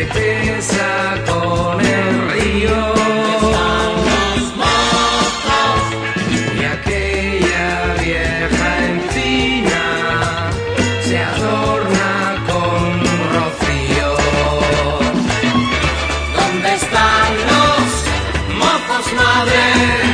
Se pesa con el río. ¿Dónde están? Y aquella vieja encina se adorna con rocío. ¿Dónde están los mojos madres?